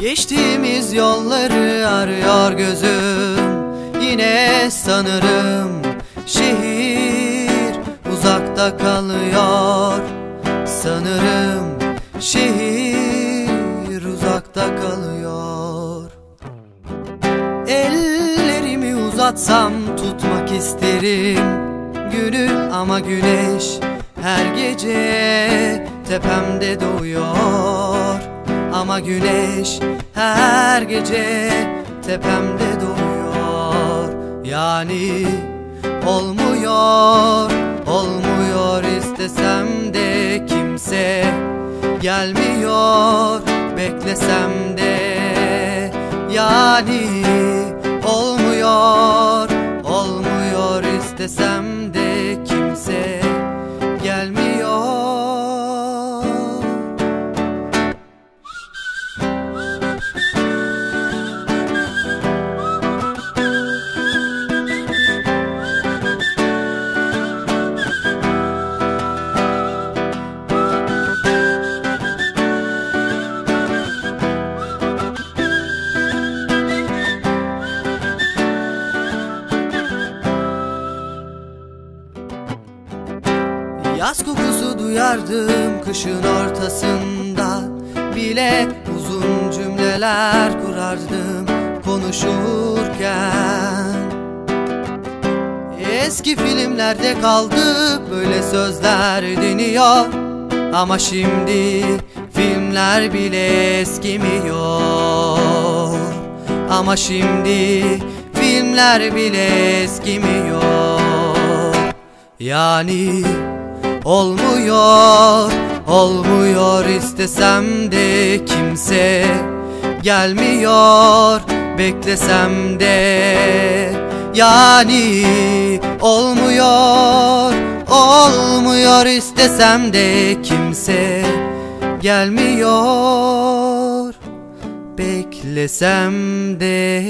Geçtiğimiz yolları arıyor gözüm. Yine sanırım şehir uzakta kalıyor. Sanırım şehir uzakta kalıyor. Ellerimi uzatsam tutmak isterim. Günü ama güneş her gece tepemde doğuyor. Ama güneş her gece tepemde doğuyor. Yani olmuyor, olmuyor istesem de kimse. Gelmiyor beklesem de. Yani olmuyor olmuyor istesem de Yaz kokusu duyardım kışın ortasında. Bile uzun cümleler kurardım konuşurken. Eski filmlerde kaldı böyle sözler deniyor. Ama şimdi filmler bile eskimiyor. Ama şimdi filmler bile eskimiyor. Yani olmuyor, olmuyor istesem de kimse. Gelmiyor beklesem de. Yani olmuyor, olmuyor istesem de kimse. Gelmiyor beklesem de